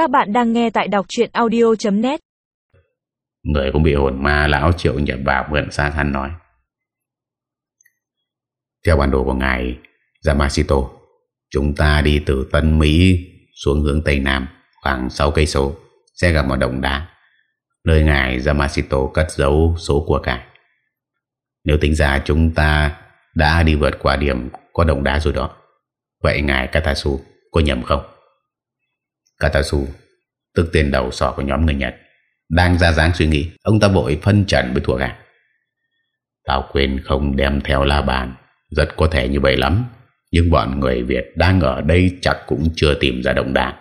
Các bạn đang nghe tại đọc chuyện audio.net Người cũng bị hồn ma lão triệu nhập vào mượn sang hắn nói Theo bản đồ của ngài Yamashito Chúng ta đi từ Tân Mỹ xuống hướng Tây Nam, khoảng 6 cây số, sẽ gặp một đồng đá nơi ngài Yamashito cất giấu số của cải. Nếu tính ra chúng ta đã đi vượt qua điểm có đồng đá rồi đó. Vậy ngài Katasu có nhầm không? Katasu, tức tên đầu sỏ của nhóm người Nhật, đang ra dáng suy nghĩ. Ông ta vội phân trần với thuộc hạ tao quên không đem theo la bàn. Rất có thể như vậy lắm. Nhưng bọn người Việt đang ở đây chắc cũng chưa tìm ra động đảng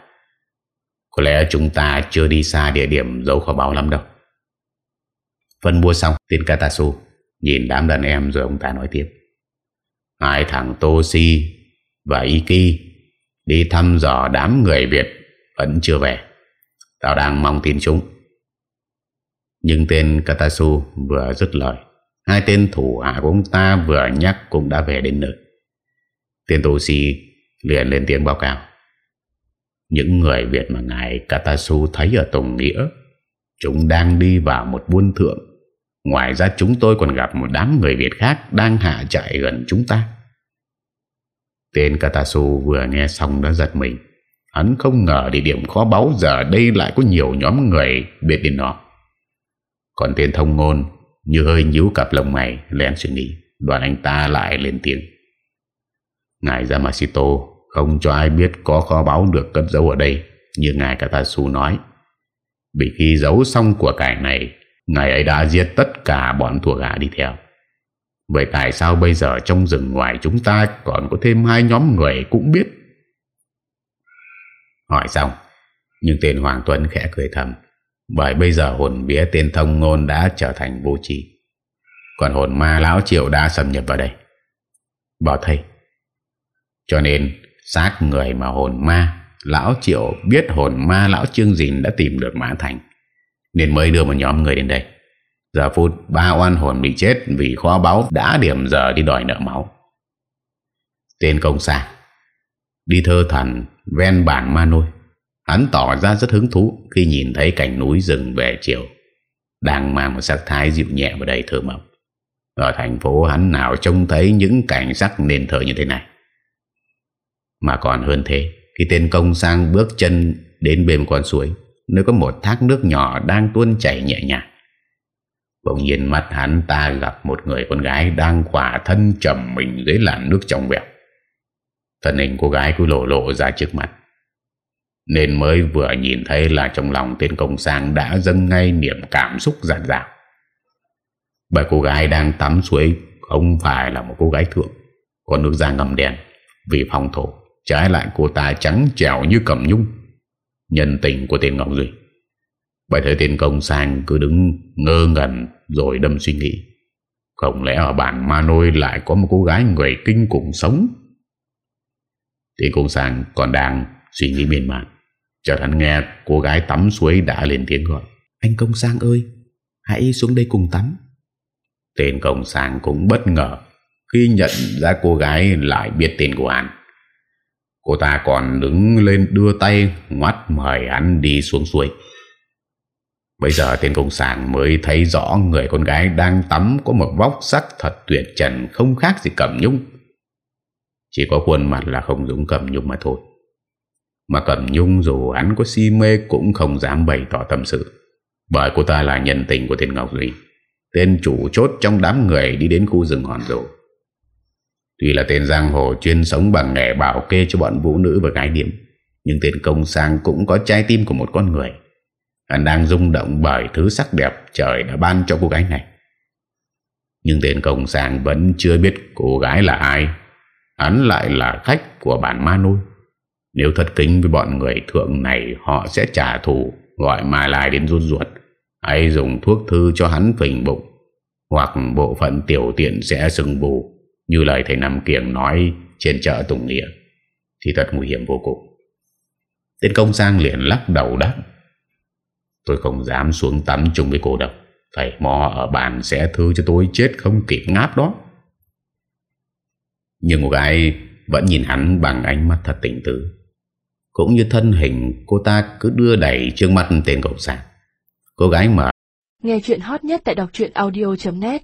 có lẽ chúng ta chưa đi xa địa điểm giấu kho báu lắm đâu. Phân mua xong, tên Katasu nhìn đám đàn em rồi ông ta nói tiếp. Hai thằng Toshi và Iki đi thăm dò đám người Việt vẫn chưa về. Tao đang mong tin chúng. Nhưng tên Katasu vừa dứt lời. Hai tên thủ hạ của ông ta vừa nhắc cũng đã về đến nơi. Tên Toshi liền lên tiếng báo cáo. Những người Việt mà ngài Katasu thấy ở Tùng Nghĩa, Chúng đang đi vào một buôn thượng. Ngoài ra chúng tôi còn gặp một đám người Việt khác Đang hạ chạy gần chúng ta. Tên Katasu vừa nghe xong đã giật mình. Hắn không ngờ địa điểm khó báu giờ đây lại có nhiều nhóm người biết đến nó. Còn tên thông ngôn như hơi nhíu cặp lông mày lén suy nghĩ. Đoàn anh ta lại lên tiếng. Ngài Yamashito không cho ai biết có kho báu được cất giấu ở đây như ngài Katasu nói. Vì khi giấu xong của cải này, ngài ấy đã giết tất cả bọn thuộc hạ đi theo. Vậy tại sao bây giờ trong rừng ngoài chúng ta còn có thêm hai nhóm người cũng biết Hỏi xong, Nhưng tên Hoàng Tuấn khẽ cười thầm, Bởi bây giờ hồn bía tên thông ngôn đã trở thành vô trì Còn hồn ma lão triệu đã xâm nhập vào đây. Bảo thầy. Cho nên, xác người mà hồn ma Lão triệu biết hồn ma lão trương dình đã tìm được Mã Thành, Nên mới đưa một nhóm người đến đây. Giờ phút, ba oan hồn bị chết Vì kho báu đã điểm giờ đi đòi nợ máu. Tên công sản Đi thơ thần ven bản ma nôi. Hắn tỏ ra rất hứng thú Khi nhìn thấy cảnh núi rừng về chiều. Đang mang một sắc thái dịu nhẹ và đầy thơ mộng Ở thành phố hắn nào trông thấy những cảnh sắc nền thờ như thế này? Mà còn hơn thế, Khi tên công sang bước chân đến bên con suối, Nơi có một thác nước nhỏ đang tuôn chảy nhẹ nhàng. Bỗng nhiên mắt hắn ta gặp một người con gái đang khỏa thân chầm mình dưới làn nước trong vẹo. Thân hình cô gái cứ lộ lộ ra trước mặt. Nên mới vừa nhìn thấy là trong lòng tên công sang đã dâng ngay niềm cảm xúc dạ giản dạo Bởi cô gái đang tắm suối không phải là một cô gái thượng Còn nước da ngầm đen, Vì phong thổ, Trái lại cô ta trắng trèo như cầm nhung. Nhân tình của tên Ngọc Duy. Bởi thế tên công sang cứ đứng ngơ ngẩn Rồi đâm suy nghĩ. Không lẽ ở bản Manôi lại có một cô gái người kinh cùng sống? Thì cô sang còn đang suy nghĩ miên man. Chợt hắn nghe cô gái tắm suối đã lên tiếng gọi. Anh Công Sang ơi Hãy xuống đây cùng tắm. Tên Công Sang cũng bất ngờ Khi nhận ra cô gái lại biết tên của hắn. Cô ta còn đứng lên đưa tay Ngoắt mời hắn đi xuống suối. Bây giờ tên công sản mới thấy rõ người con gái đang tắm có một vóc sắc thật tuyệt trần không khác gì cẩm nhung. Chỉ có khuôn mặt là không giống Cẩm Nhung mà thôi. Mà Cẩm Nhung dù hắn có si mê Cũng không dám bày tỏ tâm sự. Bởi cô ta là nhân tình của tên Ngọc Duy. Tên chủ chốt trong đám người Đi đến khu rừng hòn rồ Tuy là tên giang hồ chuyên sống bằng nghề bảo kê cho bọn vũ nữ và gái điểm Nhưng tên công sang cũng có trái tim của một con người. Hắn đang rung động bởi thứ sắc đẹp trời đã ban cho cô gái này. Nhưng tên công sang vẫn chưa biết cô gái là ai. Hắn lại là khách của bản ma nuôi. Nếu thật kính với bọn người thượng này, Họ sẽ trả thù, Gọi ma lai đến rút ruột. Hay dùng thuốc thư cho hắn phình bụng. Hoặc bộ phận tiểu tiện sẽ sừng bù, Như lời thầy Nam Kiểng nói Trên chợ Tùng Nghĩa. Thì thật nguy hiểm vô cùng. Tên công sang liền lắc đầu đáp. Tôi không dám xuống tắm chung với cô đâu. Thầy, mò ở bàn sẽ thư cho tôi chết không kịp ngáp đó nhưng cô gái vẫn nhìn hắn bằng ánh mắt thật tỉnh tứ. Cũng như thân hình, cô ta cứ đưa đẩy trước mắt tên cộng sản Cô gái mở. Nghe chuyện hot nhất tại đọc audio.net